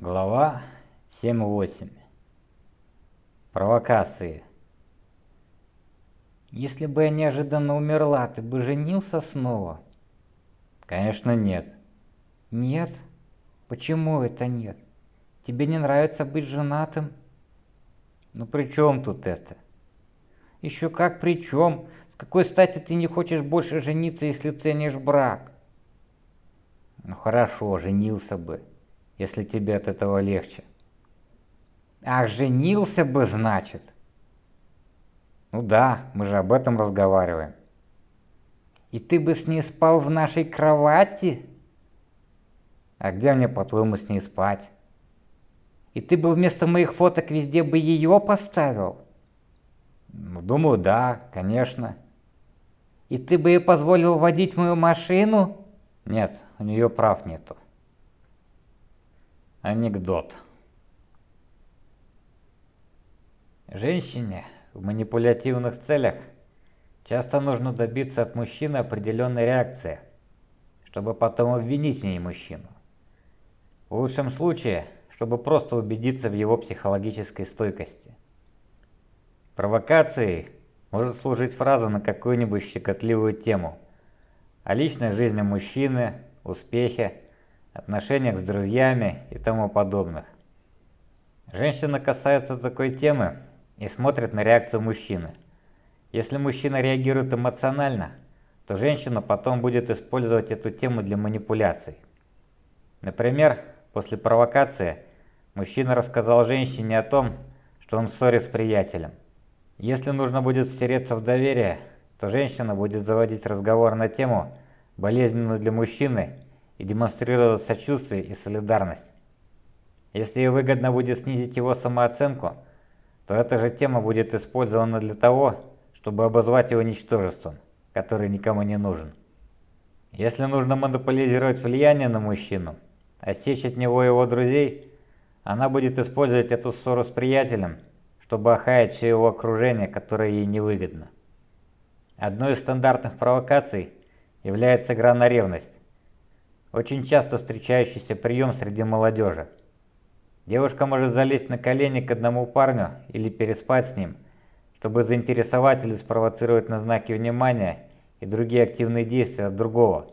Глава 7.8. Провокации. Если бы я неожиданно умерла, ты бы женился снова? Конечно, нет. Нет? Почему это нет? Тебе не нравится быть женатым? Ну при чем тут это? Еще как при чем? С какой стати ты не хочешь больше жениться, если ценишь брак? Ну хорошо, женился бы если тебе от этого легче. Ах, женился бы, значит? Ну да, мы же об этом разговариваем. И ты бы с ней спал в нашей кровати? А где мне, по-твоему, с ней спать? И ты бы вместо моих фоток везде бы ее поставил? Ну, думаю, да, конечно. И ты бы ей позволил водить мою машину? Нет, у нее прав нету. Анекдот. Женщине в манипулятивных целях часто нужно добиться от мужчины определенной реакции, чтобы потом обвинить в ней мужчину. В лучшем случае, чтобы просто убедиться в его психологической стойкости. Провокацией может служить фраза на какую-нибудь щекотливую тему о личной жизни мужчины, успехе, отношениях с друзьями и тому подобных. Женщина касается такой темы и смотрит на реакцию мужчины. Если мужчина реагирует эмоционально, то женщина потом будет использовать эту тему для манипуляций. Например, после провокации мужчина рассказал женщине о том, что он в ссоре с приятелем. Если нужно будет втереться в доверие, то женщина будет заводить разговор на тему, болезненную для мужчины, и демонстрировать сочувствие и солидарность. Если выгодно будет снизить его самооценку, то эта же тема будет использована для того, чтобы обозвать его ничтожеством, который никому не нужен. Если нужно монополизировать влияние на мужчину, отсечь от него его друзей, она будет использовать эту ссору с приятелем, чтобы охаять все его окружение, которое ей невыгодно. Одной из стандартных провокаций является игра на ревность. Очень часто встречающийся прием среди молодежи. Девушка может залезть на колени к одному парню или переспать с ним, чтобы заинтересовать или спровоцировать на знаки внимания и другие активные действия от другого.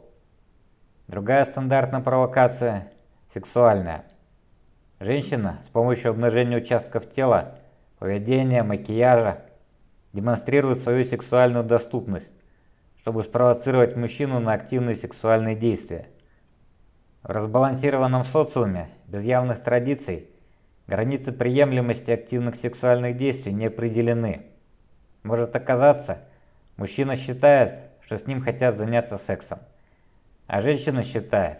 Другая стандартная провокация – сексуальная. Женщина с помощью обнажения участков тела, поведения, макияжа демонстрирует свою сексуальную доступность, чтобы спровоцировать мужчину на активные сексуальные действия. Разбалансированном социуме, без явных традиций, границы приемлемости активных сексуальных действий не определены. Может оказаться, мужчина считает, что с ним хотят заняться сексом, а женщина считает,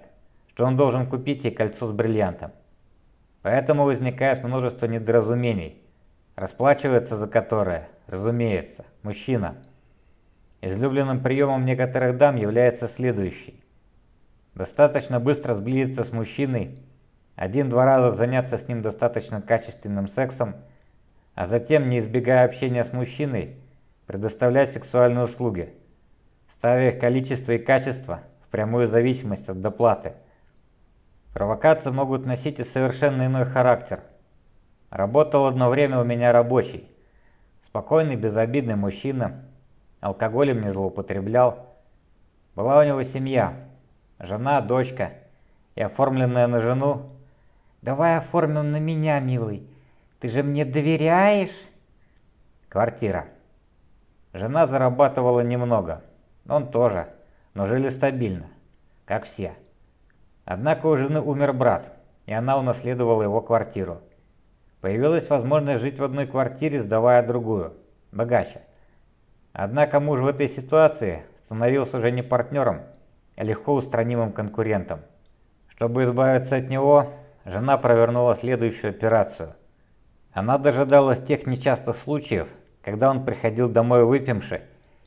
что он должен купить ей кольцо с бриллиантом. Поэтому возникает множество недоразумений, расплачивается за которое, разумеется, мужчина. Излюбленным приемом некоторых дам является следующий. Достаточно быстро сблизиться с мужчиной, один-два раза заняться с ним достаточно качественным сексом, а затем, не избегая общения с мужчиной, предоставлять сексуальные услуги, ставя их количество и качество в прямую зависимость от доплаты. Провокации могут носить и совершенно иной характер. Работал одно время у меня рабочий, спокойный, безобидный мужчина, алкоголем не злоупотреблял. Была у него семья, Жена, дочка. И оформленная на жену. Давай оформим на меня, милый. Ты же мне доверяешь? Квартира. Жена зарабатывала немного. Он тоже. Но жили стабильно. Как все. Однако у жены умер брат, и она унаследовала его квартиру. Появилась возможность жить в одной квартире, сдавая другую, богаче. Однако муж в этой ситуации становился уже не партнером, легко устранимым конкурентом. Чтобы избавиться от него, жена провернула следующую операцию. Она дожидалась тех нечастых случаев, когда он приходил домой выпивший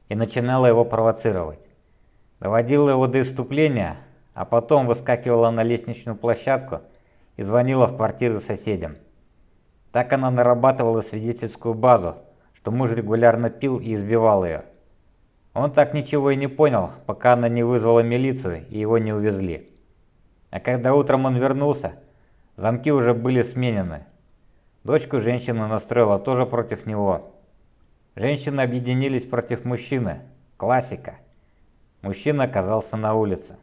и начинала его провоцировать. Доводила его до иступления, а потом выскакивала на лестничную площадку и звонила в квартиры соседям. Так она нарабатывала свидетельскую базу, что муж регулярно пил и избивал ее. Он так ничего и не понял, пока она не вызвала милицию и его не увезли. А когда утром он вернулся, Замки уже были сменены. Дочку женщина настроила тоже против него. Женщины объединились против мужчины. Классика. Мужчина оказался на улице.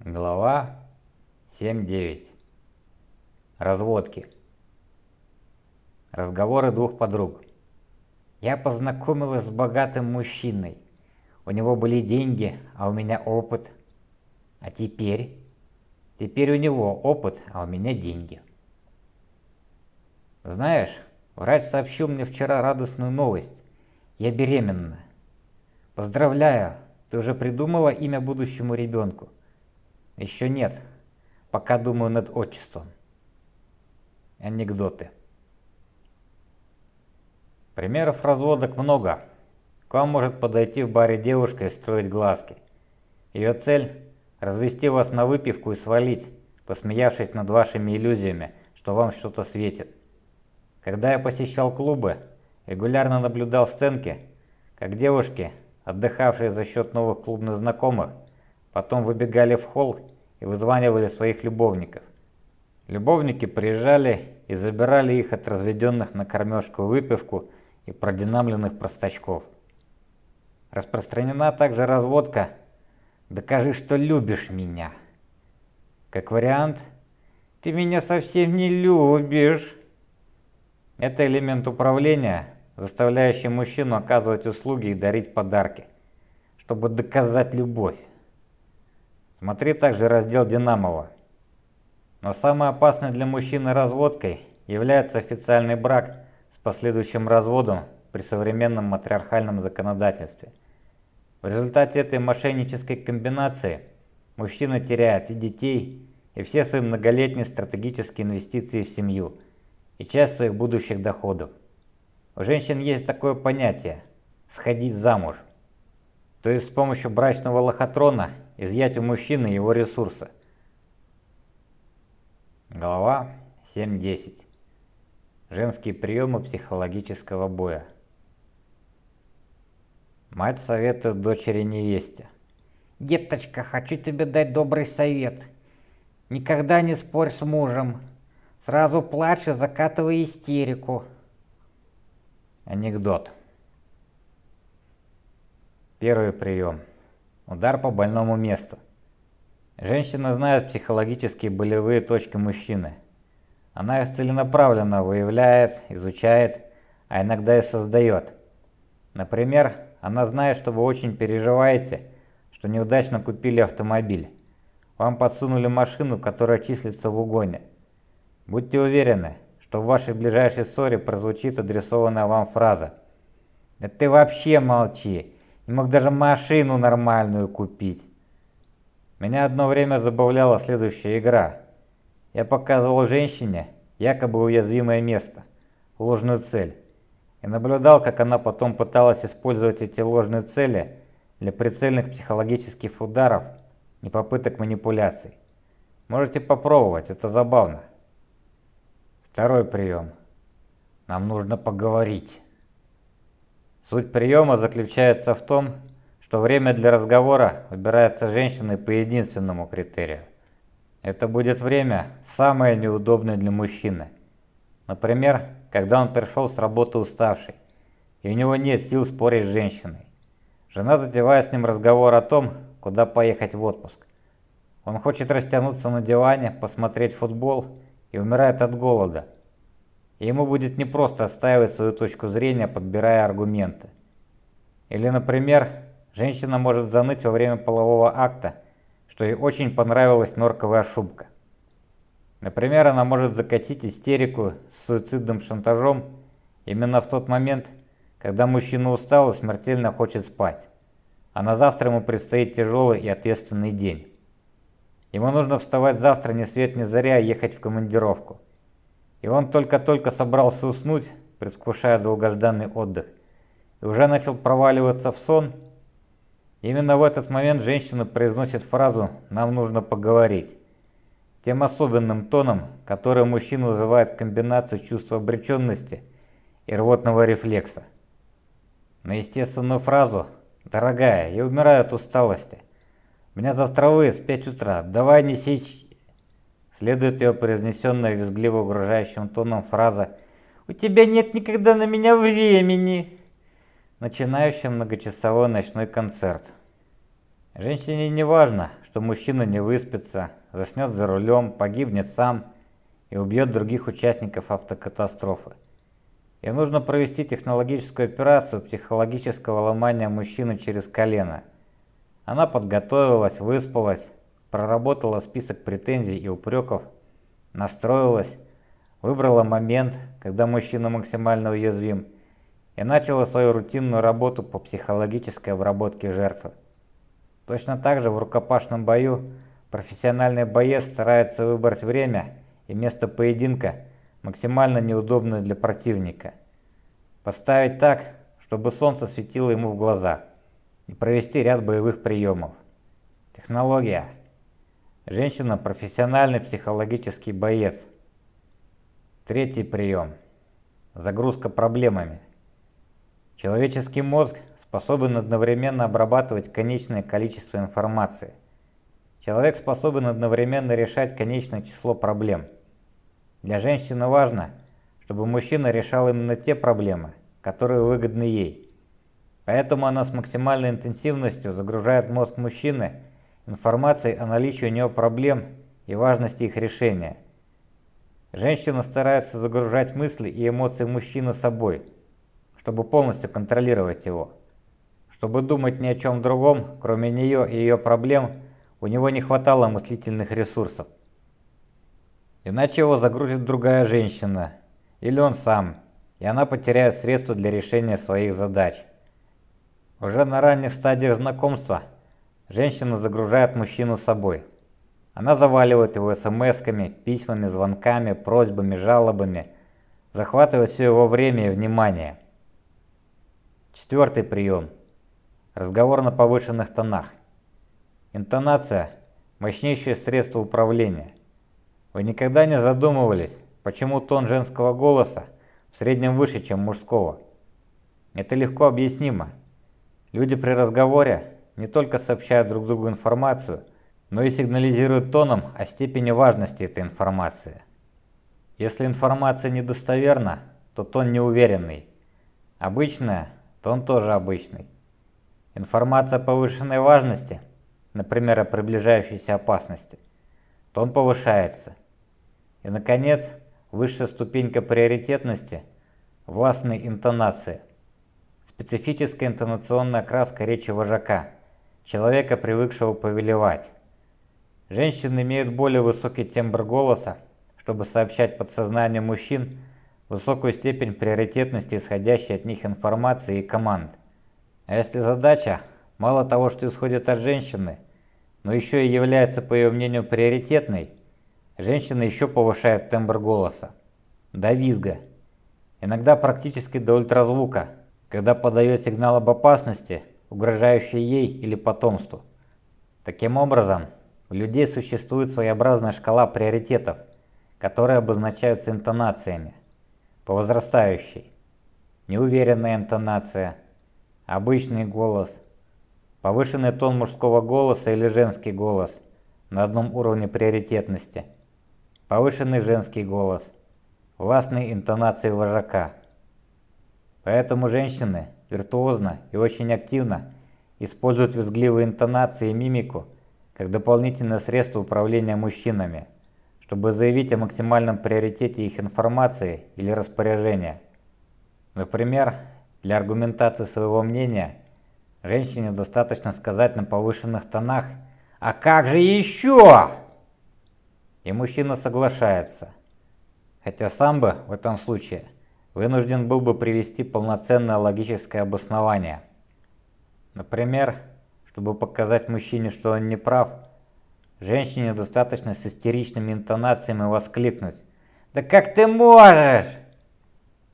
Глава 7.9. Разводки. Разговоры двух подруг. Я познакомилась с богатым мужчиной. У него были деньги, а у меня опыт. А теперь? Теперь у него опыт, а у меня деньги. Знаешь, врач сообщил мне вчера радостную новость. Я беременна. Поздравляю, ты уже придумала имя будущему ребенку? Еще нет, пока думаю над отчеством. Анекдоты. Примеров разводок много. К вам может подойти в баре девушка и строить глазки. Ее цель – развести вас на выпивку и свалить, посмеявшись над вашими иллюзиями, что вам что-то светит. Когда я посещал клубы, регулярно наблюдал сценки, как девушки, отдыхавшие за счет новых клубных знакомых, потом выбегали в холл и вызванивали своих любовников. Любовники приезжали и забирали их от разведенных на кормежку выпивку и продинамленных простачков. Распространена также разводка «Докажи, что любишь меня». Как вариант «Ты меня совсем не любишь». Это элемент управления, заставляющий мужчину оказывать услуги и дарить подарки, чтобы доказать любовь. Смотри также раздел Динамова. Но самой опасной для мужчины разводкой является официальный брак последующим разводом при современном матриархальном законодательстве. В результате этой мошеннической комбинации мужчина теряет и детей, и все свои многолетние стратегические инвестиции в семью – и часть своих будущих доходов. У женщин есть такое понятие – сходить замуж. То есть с помощью брачного лохотрона изъять у мужчины его ресурсы. Глава 7.10. Женские приемы психологического боя. Мать советует дочери невесте. «Деточка, хочу тебе дать добрый совет. Никогда не спорь с мужем. Сразу плачь и закатывай истерику. Анекдот. Первый прием. Удар по больному месту. Женщина знает психологические болевые точки мужчины. Она их целенаправленно выявляет, изучает, а иногда и создает. Например, она знает, что вы очень переживаете, что неудачно купили автомобиль. Вам подсунули машину, которая числится в угоне. Будьте уверены, что в вашей ближайшей ссоре прозвучит адресованная вам фраза. «Да ты вообще молчи, не мог даже машину нормальную купить». Меня одно время забавляла следующая игра. Я показывал женщине якобы уязвимое место, ложную цель, и наблюдал, как она потом пыталась использовать эти ложные цели для прицельных психологических ударов и попыток манипуляций. Можете попробовать, это забавно. Второй прием. Нам нужно поговорить. Суть приема заключается в том, что время для разговора выбирается женщиной по единственному критерию. Это будет время самое неудобное для мужчины. Например, когда он пришел с работы уставший, и у него нет сил спорить с женщиной. Жена затевает с ним разговор о том, куда поехать в отпуск. Он хочет растянуться на диване, посмотреть футбол и умирает от голода. И ему будет непросто отстаивать свою точку зрения, подбирая аргументы. Или, например, женщина может заныть во время полового акта, что ей очень понравилась норковая шубка. Например, она может закатить истерику с суицидным шантажом именно в тот момент, когда мужчина устал и смертельно хочет спать, а на завтра ему предстоит тяжелый и ответственный день. Ему нужно вставать завтра ни свет ни заря и ехать в командировку. И он только-только собрался уснуть, предвкушая долгожданный отдых, и уже начал проваливаться в сон. Именно в этот момент женщина произносит фразу «нам нужно поговорить», тем особенным тоном, который мужчина вызывает комбинацию чувства обреченности и рвотного рефлекса. На естественную фразу «Дорогая, я умираю от усталости», меня завтра выезд в 5 утра. Давай не сечь. следует ее произнесенная визгливо угрожающим тоном фраза «У тебя нет никогда на меня времени!» Начинающая многочасовой ночной концерт. Женщине не важно, что мужчина не выспится, заснет за рулем, погибнет сам и убьет других участников автокатастрофы. Ей нужно провести технологическую операцию психологического ломания мужчины через колено. Она подготовилась, выспалась, проработала список претензий и упреков, настроилась, выбрала момент, когда мужчина максимально уязвим, и начала свою рутинную работу по психологической обработке жертвы. Точно так же в рукопашном бою профессиональный боец старается выбрать время и место поединка, максимально неудобное для противника. Поставить так, чтобы солнце светило ему в глаза и провести ряд боевых приемов. Технология. Женщина – профессиональный психологический боец. Третий прием. Загрузка проблемами. Человеческий мозг способен одновременно обрабатывать конечное количество информации. Человек способен одновременно решать конечное число проблем. Для женщины важно, чтобы мужчина решал именно те проблемы, которые выгодны ей. Поэтому она с максимальной интенсивностью загружает мозг мужчины информацией о наличии у него проблем и важности их решения. Женщина старается загружать мысли и эмоции мужчины собой, чтобы полностью контролировать его. Чтобы думать ни о чем другом, кроме нее и ее проблем, у него не хватало мыслительных ресурсов. Иначе его загрузит другая женщина, или он сам, и она потеряет средства для решения своих задач. Уже на ранних стадиях знакомства женщина загружает мужчину собой. Она заваливает его смс-ками, письмами, звонками, просьбами, жалобами, захватывает все его время и внимание. Четвертый прием – Разговор на повышенных тонах. Интонация – мощнейшее средство управления. Вы никогда не задумывались, почему тон женского голоса в среднем выше, чем мужского? Это легко объяснимо. Люди при разговоре не только сообщают друг другу информацию, но и сигнализируют тоном о степени важности этой информации. Если информация недостоверна, то тон неуверенный. Обычная, то он тоже обычный. Информация повышенной важности, например, о приближающейся опасности, тон повышается. И, наконец, высшая ступенька приоритетности – властные интонации. Специфическая интонационная окраска речи вожака, человека, привыкшего повелевать. Женщины имеют более высокий тембр голоса, чтобы сообщать подсознанию мужчин высокую степень приоритетности исходящей от них информации и команд. А если задача мало того, что исходит от женщины, но еще и является, по ее мнению, приоритетной, женщина еще повышает тембр голоса. До визга. Иногда практически до ультразвука, когда подает сигнал об опасности, угрожающей ей или потомству. Таким образом, у людей существует своеобразная шкала приоритетов, которые обозначаются интонациями, по возрастающей. Неуверенная интонация – обычный голос, повышенный тон мужского голоса или женский голос на одном уровне приоритетности, повышенный женский голос, властные интонации вожака. Поэтому женщины виртуозно и очень активно используют визгливые интонации и мимику как дополнительное средство управления мужчинами, чтобы заявить о максимальном приоритете их информации или распоряжения. Например, для аргументации своего мнения женщине достаточно сказать на повышенных тонах «А как же еще?» И мужчина соглашается. Хотя сам бы в этом случае вынужден был бы привести полноценное логическое обоснование. Например, чтобы показать мужчине, что он не прав, женщине достаточно с истеричными интонациями воскликнуть «Да как ты можешь?»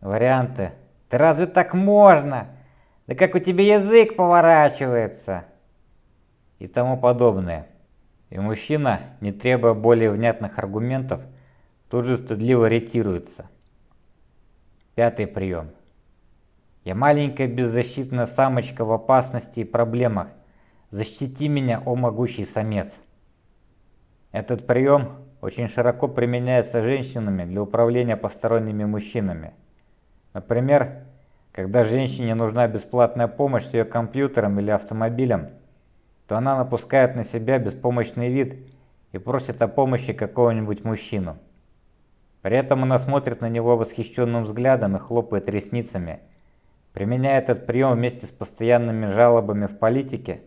Варианты да разве так можно? Да как у тебя язык поворачивается? И тому подобное. И мужчина, не требуя более внятных аргументов, тут же стыдливо ретируется. Пятый прием. Я маленькая беззащитная самочка в опасности и проблемах. Защити меня, о могучий самец. Этот прием очень широко применяется женщинами для управления посторонними мужчинами. Например, когда женщине нужна бесплатная помощь с ее компьютером или автомобилем, то она напускает на себя беспомощный вид и просит о помощи какого-нибудь мужчину. При этом она смотрит на него восхищенным взглядом и хлопает ресницами. Применяя этот прием вместе с постоянными жалобами в политике,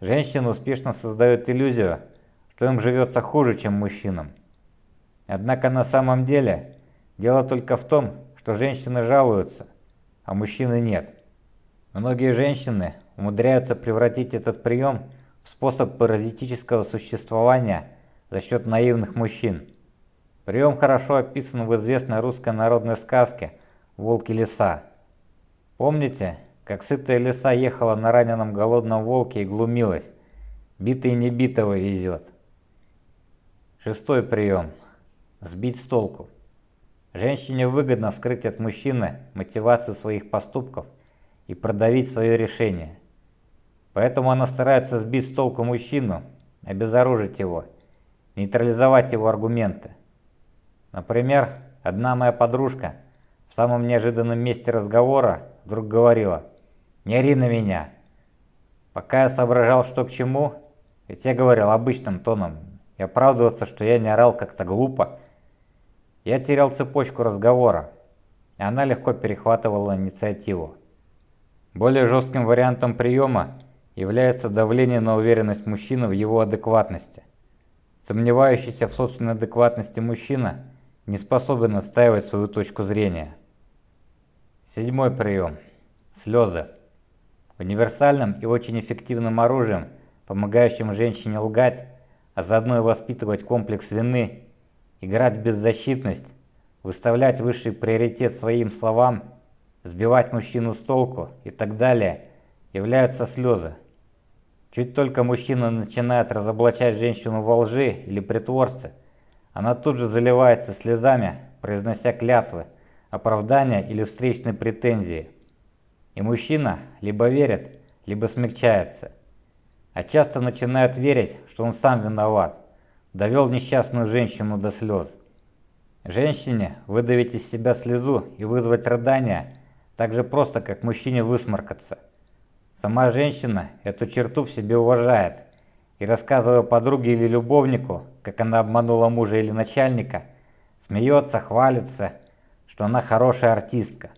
женщины успешно создают иллюзию, что им живется хуже, чем мужчинам. Однако на самом деле дело только в том, что женщины жалуются, а мужчины нет. Многие женщины умудряются превратить этот прием в способ паразитического существования за счет наивных мужчин. Прием хорошо описан в известной русской народной сказке «Волки леса». Помните, как сытая лиса ехала на раненом голодном волке и глумилась? Битый не битого везет. Шестой прием. Сбить с толку. Женщине выгодно скрыть от мужчины мотивацию своих поступков и продавить свое решение. Поэтому она старается сбить с толку мужчину, обезоружить его, нейтрализовать его аргументы. Например, одна моя подружка в самом неожиданном месте разговора вдруг говорила «Не ори на меня». Пока я соображал, что к чему, ведь я говорил обычным тоном, и оправдываться, что я не орал как-то глупо. Я терял цепочку разговора, и она легко перехватывала инициативу. Более жестким вариантом приема является давление на уверенность мужчины в его адекватности. Сомневающийся в собственной адекватности мужчина не способен отстаивать свою точку зрения. Седьмой прием. Слезы. Универсальным и очень эффективным оружием, помогающим женщине лгать, а заодно и воспитывать комплекс вины, играть в беззащитность, выставлять высший приоритет своим словам, сбивать мужчину с толку и так далее, являются слезы. Чуть только мужчина начинает разоблачать женщину во лжи или притворстве, она тут же заливается слезами, произнося клятвы, оправдания или встречные претензии. И мужчина либо верит, либо смягчается – а часто начинает верить, что он сам виноват, довел несчастную женщину до слез. Женщине выдавить из себя слезу и вызвать рыдание так же просто, как мужчине высморкаться. Сама женщина эту черту в себе уважает и, рассказывая подруге или любовнику, как она обманула мужа или начальника, смеется, хвалится, что она хорошая артистка.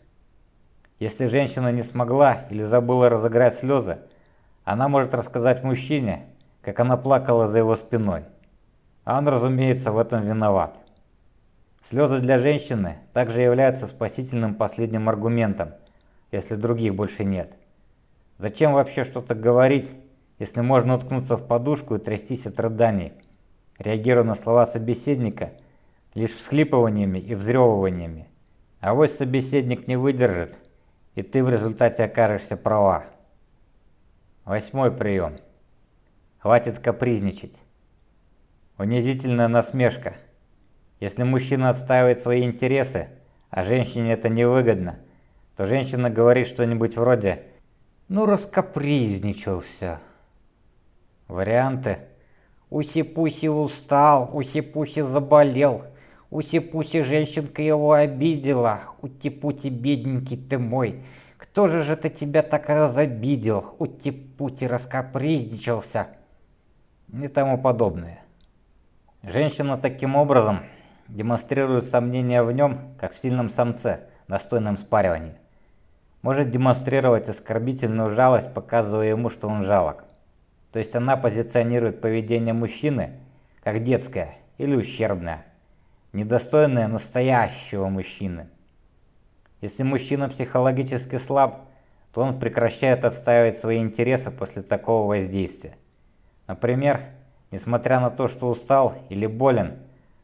Если женщина не смогла или забыла разыграть слезы, она может рассказать мужчине, как она плакала за его спиной. А он, разумеется, в этом виноват. Слезы для женщины также являются спасительным последним аргументом, если других больше нет. Зачем вообще что-то говорить, если можно уткнуться в подушку и трястись от рыданий, реагируя на слова собеседника лишь всхлипываниями и взрёвываниями. А вот собеседник не выдержит, и ты в результате окажешься права. Восьмой прием. Хватит капризничать. Унизительная насмешка. Если мужчина отстаивает свои интересы, а женщине это невыгодно, то женщина говорит что-нибудь вроде «Ну, раскапризничался». Варианты «Уси-пуси устал, уси-пуси заболел, уси-пуси женщинка его обидела, ути-пути бедненький ты мой». Кто же же ты тебя так разобидел, ути-пути раскапризничался и тому подобное. Женщина таким образом демонстрирует сомнения в нем, как в сильном самце, достойном спаривания. Может демонстрировать оскорбительную жалость, показывая ему, что он жалок. То есть она позиционирует поведение мужчины как детское или ущербное, недостойное настоящего мужчины. Если мужчина психологически слаб, то он прекращает отстаивать свои интересы после такого воздействия. Например, несмотря на то, что устал или болен,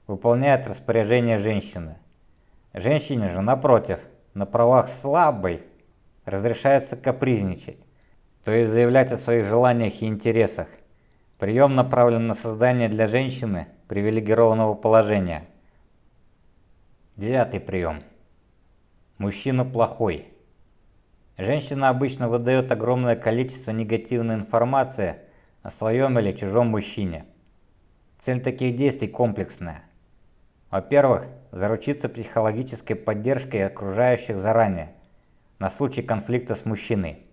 выполняет распоряжение женщины. Женщине же, напротив, на правах слабой разрешается капризничать, то есть заявлять о своих желаниях и интересах. Прием направлен на создание для женщины привилегированного положения. Девятый прием. Мужчина плохой. Женщина обычно выдает огромное количество негативной информации о своем или чужом мужчине. Цель таких действий комплексная. Во-первых, заручиться психологической поддержкой окружающих заранее, на случай конфликта с мужчиной.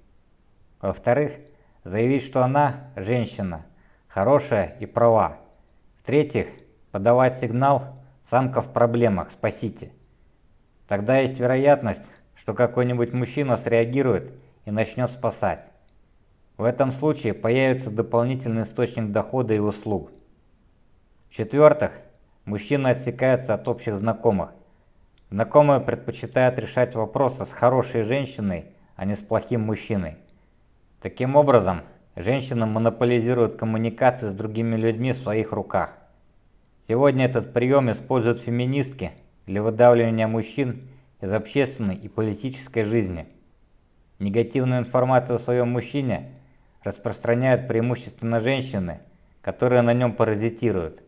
Во-вторых, заявить, что она, женщина, хорошая и права. В-третьих, подавать сигнал «самка в проблемах, спасите». Тогда есть вероятность, что какой-нибудь мужчина среагирует и начнет спасать. В этом случае появится дополнительный источник дохода и услуг. В-четвертых, мужчина отсекается от общих знакомых. Знакомые предпочитают решать вопросы с хорошей женщиной, а не с плохим мужчиной. Таким образом, женщина монополизирует коммуникации с другими людьми в своих руках. Сегодня этот прием используют феминистки для выдавливания мужчин из общественной и политической жизни. Негативную информацию о своем мужчине распространяют преимущественно женщины, которые на нем паразитируют.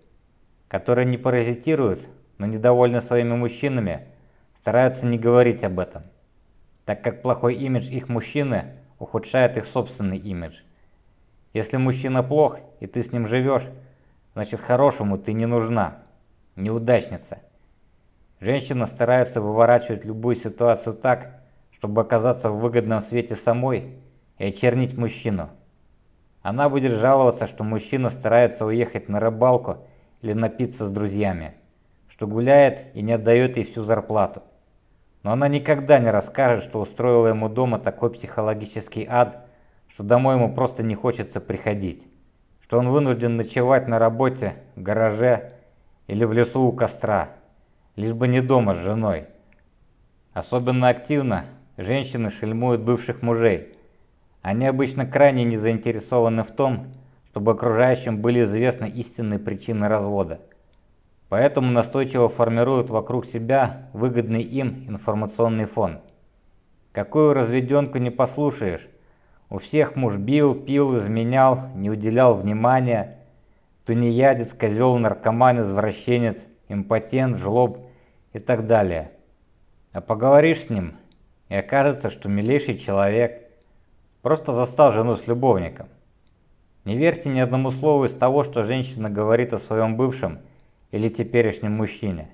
Которые не паразитируют, но недовольны своими мужчинами, стараются не говорить об этом, так как плохой имидж их мужчины ухудшает их собственный имидж. Если мужчина плох, и ты с ним живешь, значит хорошему ты не нужна, неудачница. Женщина старается выворачивать любую ситуацию так, чтобы оказаться в выгодном свете самой и очернить мужчину. Она будет жаловаться, что мужчина старается уехать на рыбалку или напиться с друзьями, что гуляет и не отдает ей всю зарплату. Но она никогда не расскажет, что устроила ему дома такой психологический ад, что домой ему просто не хочется приходить, что он вынужден ночевать на работе, в гараже или в лесу у костра, лишь бы не дома с женой. Особенно активно женщины шельмуют бывших мужей. Они обычно крайне не заинтересованы в том, чтобы окружающим были известны истинные причины развода. Поэтому настойчиво формируют вокруг себя выгодный им информационный фон. Какую разведенку не послушаешь, у всех муж бил, пил, изменял, не уделял внимания, тунеядец, козел, наркоман, извращенец, импотент, жлоб и так далее. А поговоришь с ним, и окажется, что милейший человек просто застал жену с любовником. Не верьте ни одному слову из того, что женщина говорит о своем бывшем – или теперешнем мужчине.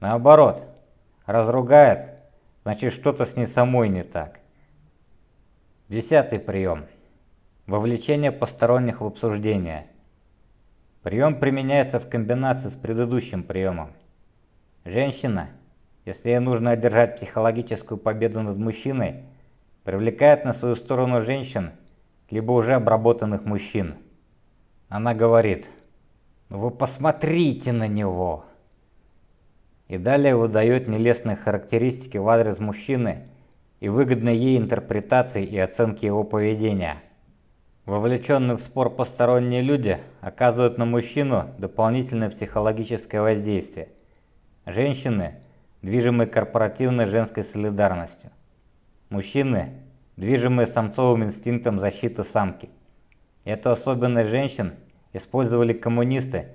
Наоборот, разругает, значит что-то с ней самой не так. Десятый прием. Вовлечение посторонних в обсуждение. Прием применяется в комбинации с предыдущим приемом. Женщина, если ей нужно одержать психологическую победу над мужчиной, привлекает на свою сторону женщин, либо уже обработанных мужчин. Она говорит – вы посмотрите на него. И далее выдает нелестные характеристики в адрес мужчины и выгодной ей интерпретации и оценки его поведения. Вовлеченные в спор посторонние люди оказывают на мужчину дополнительное психологическое воздействие. Женщины, движимые корпоративной женской солидарностью. Мужчины, движимые самцовым инстинктом защиты самки. Эту особенность женщин использовали коммунисты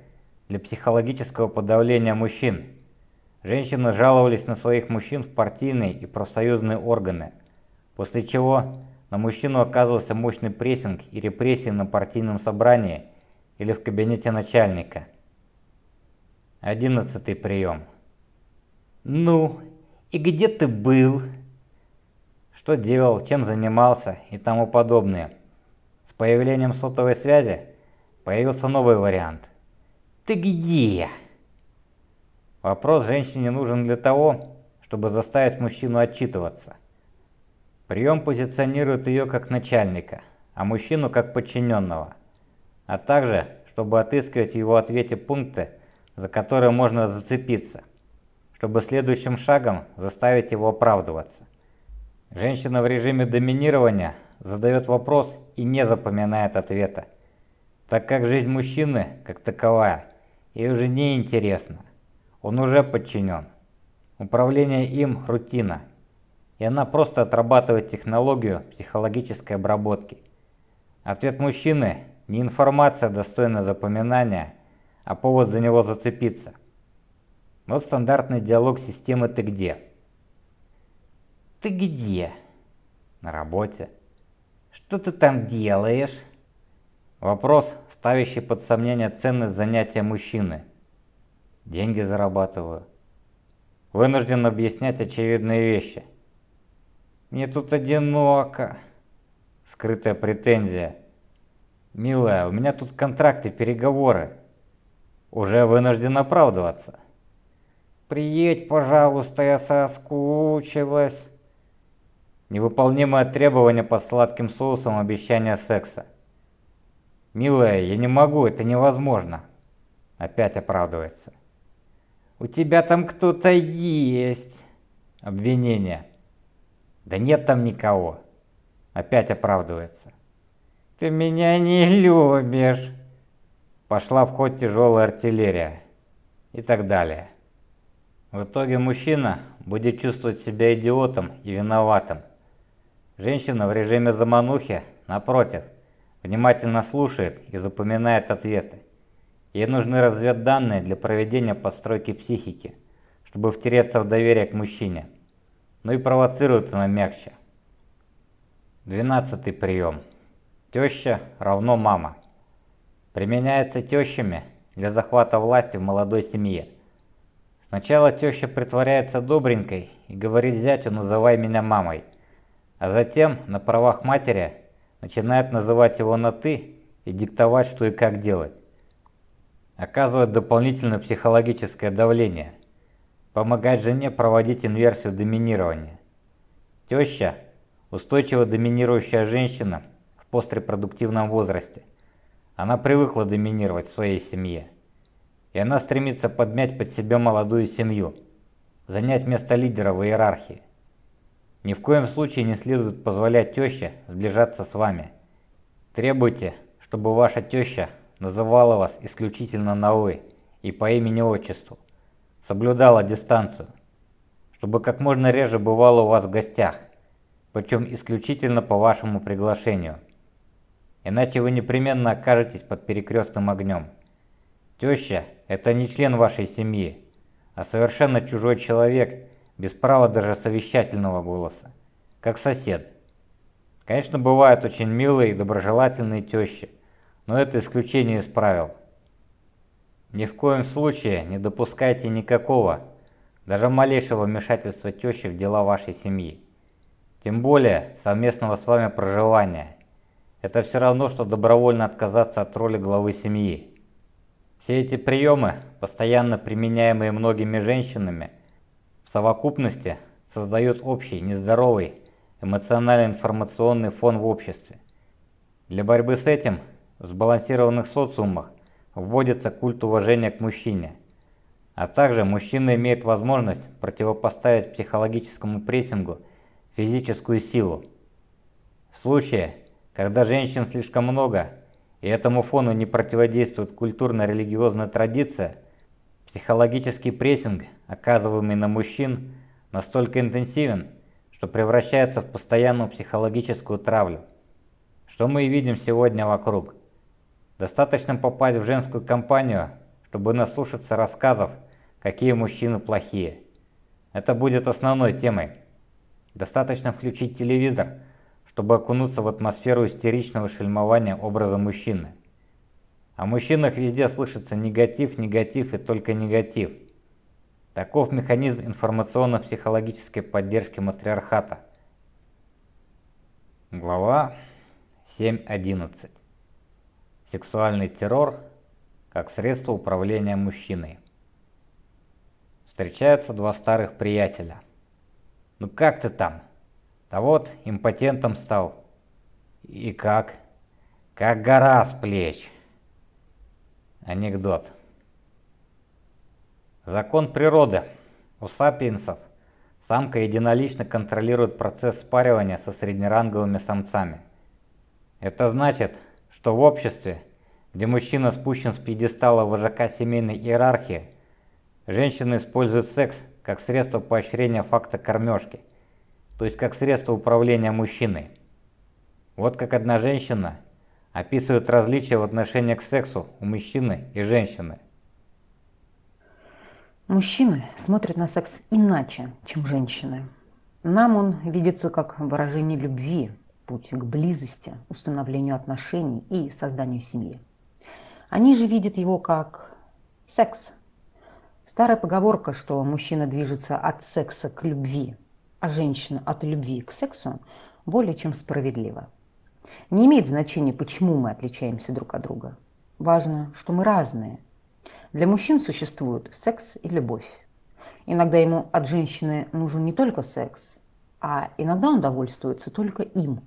для психологического подавления мужчин. Женщины жаловались на своих мужчин в партийные и профсоюзные органы, после чего на мужчину оказывался мощный прессинг и репрессии на партийном собрании или в кабинете начальника. Одиннадцатый прием. Ну, и где ты был? Что делал, чем занимался и тому подобное. С появлением сотовой связи Появился новый вариант. «Ты где?» Вопрос женщине нужен для того, чтобы заставить мужчину отчитываться. Прием позиционирует ее как начальника, а мужчину как подчиненного, а также, чтобы отыскивать в его ответе пункты, за которые можно зацепиться, чтобы следующим шагом заставить его оправдываться. Женщина в режиме доминирования задает вопрос и не запоминает ответа так как жизнь мужчины, как таковая, ей уже не интересна. Он уже подчинен. Управление им – рутина, и она просто отрабатывает технологию психологической обработки. Ответ мужчины – не информация, достойная запоминания, а повод за него зацепиться. Вот стандартный диалог системы «Ты где?». «Ты где?» «На работе». «Что ты там делаешь?» Вопрос, ставящий под сомнение ценность занятия мужчины. Деньги зарабатываю. Вынужден объяснять очевидные вещи. Мне тут одиноко. Скрытая претензия. Милая, у меня тут контракты, переговоры. Уже вынужден оправдываться. Приедь, пожалуйста, я соскучилась. Невыполнимое требование под сладким соусом обещания секса. Милая, я не могу, это невозможно. Опять оправдывается. У тебя там кто-то есть. Обвинение. Да нет там никого. Опять оправдывается. Ты меня не любишь. Пошла в ход тяжелая артиллерия. И так далее. В итоге мужчина будет чувствовать себя идиотом и виноватым. Женщина в режиме заманухи, напротив, внимательно слушает и запоминает ответы. Ей нужны разведданные для проведения подстройки психики, чтобы втереться в доверие к мужчине. Ну и провоцирует она мягче. Двенадцатый прием. Теща равно мама. Применяется тещами для захвата власти в молодой семье. Сначала теща притворяется добренькой и говорит зятю «называй меня мамой», а затем на правах матери начинает называть его на «ты» и диктовать, что и как делать. Оказывает дополнительное психологическое давление, помогает жене проводить инверсию доминирования. Теща – устойчиво доминирующая женщина пострепродуктивном возрасте. Она привыкла доминировать в своей семье и она стремится подмять под себя молодую семью, занять место лидера в иерархии. Ни в коем случае не следует позволять теще сближаться с вами. Требуйте, чтобы ваша теща называла вас исключительно на «вы» и по имени-отчеству, соблюдала дистанцию, чтобы как можно реже бывало у вас в гостях, причем исключительно по вашему приглашению. Иначе вы непременно окажетесь под перекрестным огнем. Теща – это не член вашей семьи, а совершенно чужой человек, без права даже совещательного голоса, как сосед. Конечно, бывают очень милые и доброжелательные тещи, но это исключение из правил. Ни в коем случае не допускайте никакого, даже малейшего вмешательства тещи в дела вашей семьи. Тем более совместного с вами проживания. Это все равно, что добровольно отказаться от роли главы семьи. Все эти приемы, постоянно применяемые многими женщинами, в совокупности создают общий, нездоровый, эмоционально-информационный фон в обществе. Для борьбы с этим в сбалансированных социумах вводится культ уважения к мужчине, а также мужчина имеет возможность противопоставить психологическому прессингу физическую силу. В случае, когда женщин слишком много, и этому фону не противодействует культурно-религиозная традиция, психологический прессинг, оказываемый на мужчин, настолько интенсивен, что превращается в постоянную психологическую травлю. Что мы и видим сегодня вокруг. Достаточно попасть в женскую компанию, чтобы наслушаться рассказов, какие мужчины плохие. Это будет основной темой. Достаточно включить телевизор – чтобы окунуться в атмосферу истеричного шельмования образа мужчины. О мужчинах везде слышится негатив, негатив и только негатив. Таков механизм информационно-психологической поддержки матриархата. Глава 7.11. Сексуальный террор как средство управления мужчиной. Встречаются два старых приятеля. «Ну как ты там?» Да вот, импотентом стал. И как? Как гора с плеч. Анекдот. Закон природы. У сапиенсов самка единолично контролирует процесс спаривания со среднеранговыми самцами. Это значит, что в обществе, где мужчина спущен с пьедестала вожака семейной иерархии, женщины используют секс как средство поощрения факта кормежки – то есть как средство управления мужчиной. Вот как одна женщина описывает различия в отношении к сексу у мужчины и женщины. Мужчины смотрят на секс иначе, чем женщины. Нам он видится как выражение любви, путь к близости, установлению отношений и созданию семьи. Они же видят его как секс. Старая поговорка, что мужчина движется от секса к любви, а женщина от любви к сексу, более чем справедлива. Не имеет значения, почему мы отличаемся друг от друга. Важно, что мы разные. Для мужчин существуют секс и любовь. Иногда ему от женщины нужен не только секс, а иногда он довольствуется только им.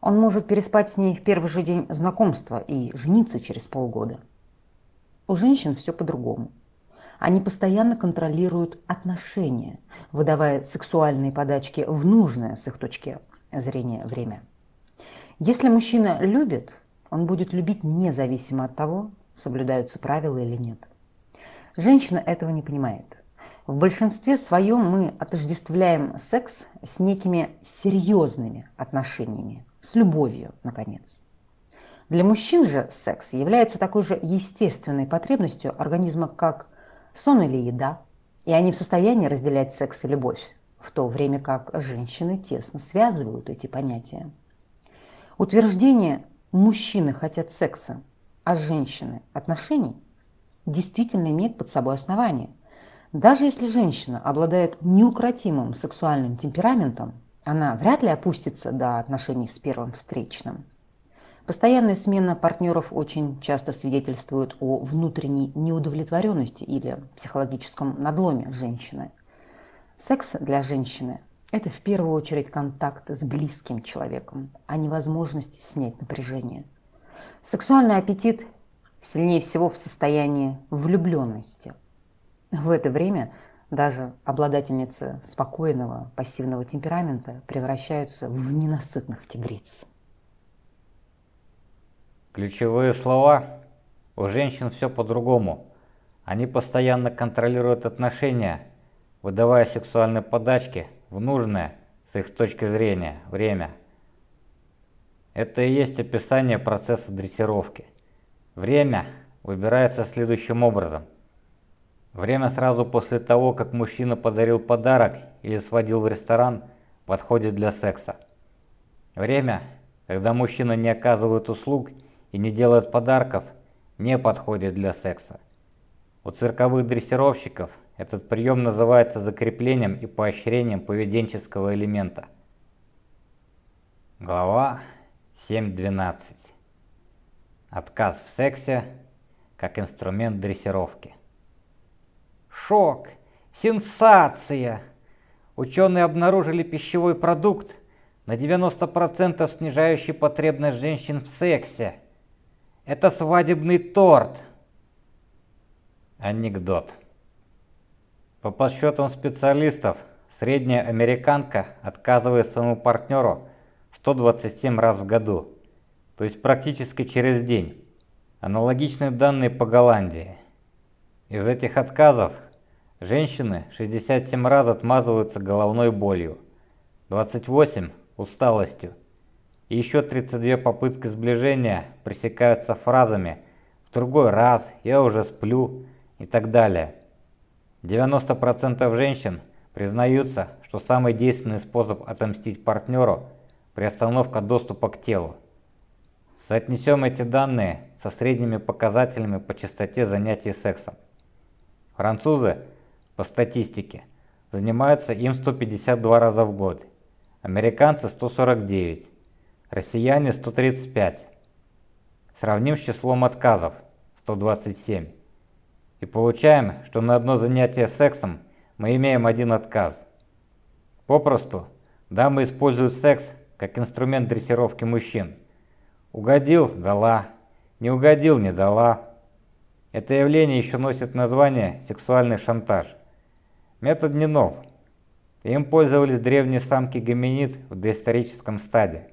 Он может переспать с ней в первый же день знакомства и жениться через полгода. У женщин все по-другому. Они постоянно контролируют отношения, выдавая сексуальные подачки в нужное с их точки зрения время. Если мужчина любит, он будет любить независимо от того, соблюдаются правила или нет. Женщина этого не понимает. В большинстве своем мы отождествляем секс с некими серьезными отношениями, с любовью, наконец. Для мужчин же секс является такой же естественной потребностью организма, как сон или еда, и они в состоянии разделять секс и любовь, в то время как женщины тесно связывают эти понятия. Утверждение «мужчины хотят секса, а женщины – отношений» действительно имеет под собой основание. Даже если женщина обладает неукротимым сексуальным темпераментом, она вряд ли опустится до отношений с первым встречным. Постоянная смена партнеров очень часто свидетельствует о внутренней неудовлетворенности или психологическом надломе женщины. Секс для женщины – это в первую очередь контакт с близким человеком, а не возможность снять напряжение. Сексуальный аппетит сильнее всего в состоянии влюбленности. В это время даже обладательницы спокойного пассивного темперамента превращаются в ненасытных тигриц. Ключевые слова. У женщин все по-другому. Они постоянно контролируют отношения, выдавая сексуальные подачки в нужное, с их точки зрения, время. Это и есть описание процесса дрессировки. Время выбирается следующим образом. Время сразу после того, как мужчина подарил подарок или сводил в ресторан, подходит для секса. Время, когда мужчина не оказывает услуг и не делают подарков, не подходит для секса. У цирковых дрессировщиков этот прием называется закреплением и поощрением поведенческого элемента. Глава 7.12. Отказ в сексе как инструмент дрессировки. Шок! Сенсация! Ученые обнаружили пищевой продукт, на 90% снижающий потребность женщин в сексе. Это свадебный торт. Анекдот. По подсчетам специалистов, средняя американка отказывает своему партнеру 127 раз в году, то есть практически через день. Аналогичные данные по Голландии. Из этих отказов женщины 67 раз отмазываются головной болью, 28 – усталостью, еще 32 попытки сближения пресекаются фразами «в другой раз», «я уже сплю» и так далее. 90% женщин признаются, что самый действенный способ отомстить партнеру – приостановка доступа к телу. Соотнесем эти данные со средними показателями по частоте занятий сексом. Французы, по статистике, занимаются им 152 раза в год, американцы 149, россияне 135. Сравним с числом отказов 127. И получаем, что на одно занятие сексом мы имеем один отказ. Попросту, дамы используют секс как инструмент дрессировки мужчин. Угодил – дала, не угодил – не дала. Это явление еще носит название сексуальный шантаж. Метод не нов. Им пользовались древние самки гоминид в доисторическом стадии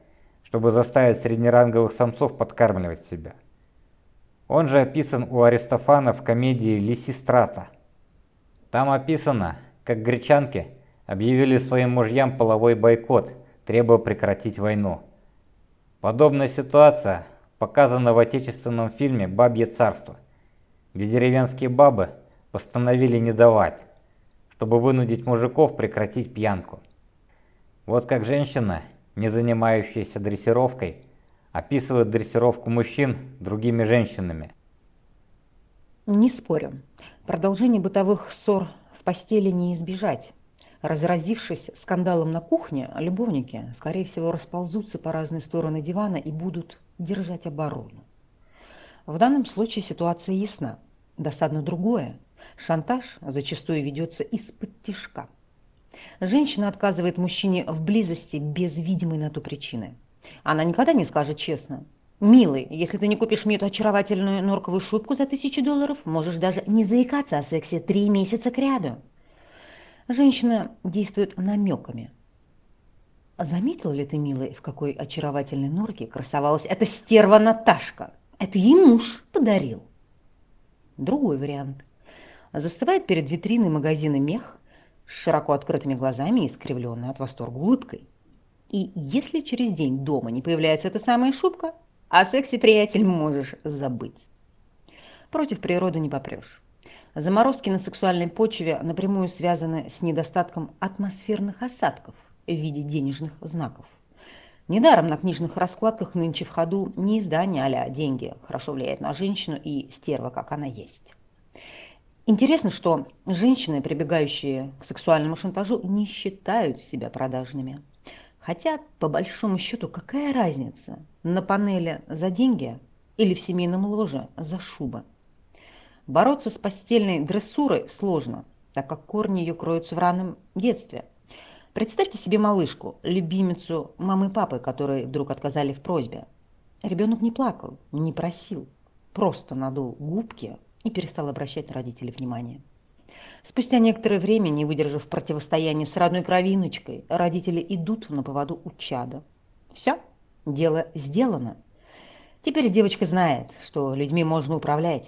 чтобы заставить среднеранговых самцов подкармливать себя. Он же описан у Аристофана в комедии «Лисистрата». Там описано, как гречанки объявили своим мужьям половой бойкот, требуя прекратить войну. Подобная ситуация показана в отечественном фильме «Бабье царство», где деревенские бабы постановили не давать, чтобы вынудить мужиков прекратить пьянку. Вот как женщина не занимающиеся дрессировкой, описывают дрессировку мужчин другими женщинами. Не спорю. Продолжение бытовых ссор в постели не избежать. Разразившись скандалом на кухне, любовники, скорее всего, расползутся по разные стороны дивана и будут держать оборону. В данном случае ситуация ясна. Досадно другое. Шантаж зачастую ведется из-под тишка. Женщина отказывает мужчине в близости без видимой на то причины. Она никогда не скажет честно. «Милый, если ты не купишь мне эту очаровательную норковую шубку за тысячу долларов, можешь даже не заикаться о сексе три месяца кряду». Женщина действует намеками. Заметила ли ты, милый, в какой очаровательной норке красовалась эта стерва Наташка? Это ей муж подарил. Другой вариант. Застывает перед витриной магазина мех с широко открытыми глазами и искривленной от восторга улыбкой. И если через день дома не появляется эта самая шубка, о сексе, приятель, можешь забыть. Против природы не попрешь. Заморозки на сексуальной почве напрямую связаны с недостатком атмосферных осадков в виде денежных знаков. Недаром на книжных раскладках нынче в ходу не издание а «деньги» хорошо влияет на женщину и стерва, как она есть. Интересно, что женщины, прибегающие к сексуальному шантажу, не считают себя продажными. Хотя, по большому счету, какая разница, на панели за деньги или в семейном ложе за шуба? Бороться с постельной дрессурой сложно, так как корни ее кроются в раннем детстве. Представьте себе малышку, любимицу мамы и папы, которые вдруг отказали в просьбе. Ребенок не плакал, не просил, просто надул губки и перестал обращать на родителей внимание. Спустя некоторое время, не выдержав противостояния с родной кровиночкой, родители идут на поводу у чада. Все, дело сделано. Теперь девочка знает, что людьми можно управлять,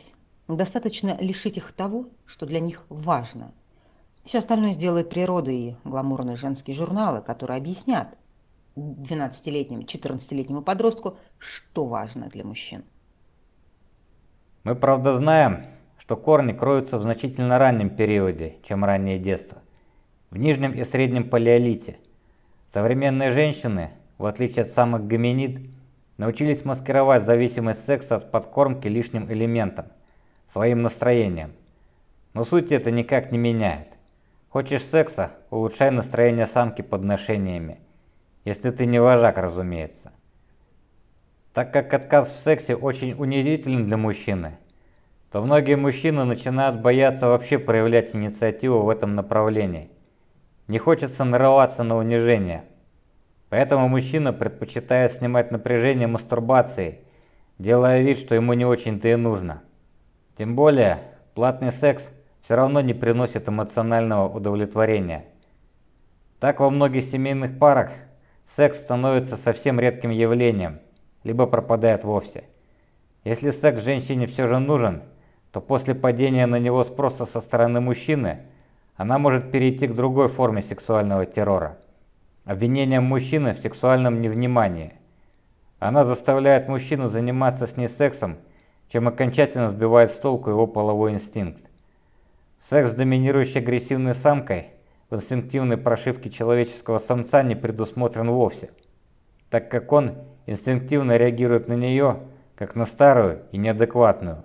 Достаточно лишить их того, что для них важно. Все остальное сделает природа и гламурные женские журналы, которые объяснят 12-летнему, 14-летнему подростку, что важно для мужчин. Мы, правда, знаем, что корни кроются в значительно раннем периоде, чем раннее детство. В нижнем и среднем палеолите. Современные женщины, в отличие от самых гоминид, научились маскировать зависимость секса от подкормки лишним элементом – своим настроением. Но суть это никак не меняет. Хочешь секса, улучшай настроение самки подношениями. Если ты не вожак, разумеется. Так как отказ в сексе очень унизителен для мужчины, то многие мужчины начинают бояться вообще проявлять инициативу в этом направлении. Не хочется нарываться на унижение. Поэтому мужчина предпочитает снимать напряжение мастурбацией, делая вид, что ему не очень-то и нужно. Тем более, платный секс все равно не приносит эмоционального удовлетворения. Так во многих семейных парах секс становится совсем редким явлением, либо пропадает вовсе. Если секс женщине все же нужен, то после падения на него спроса со стороны мужчины, она может перейти к другой форме сексуального террора – обвинением мужчины в сексуальном невнимании. Она заставляет мужчину заниматься с ней сексом – чем окончательно сбивает с толку его половой инстинкт. Секс с доминирующей агрессивной самкой в инстинктивной прошивке человеческого самца не предусмотрен вовсе, так как он инстинктивно реагирует на нее, как на старую и неадекватную.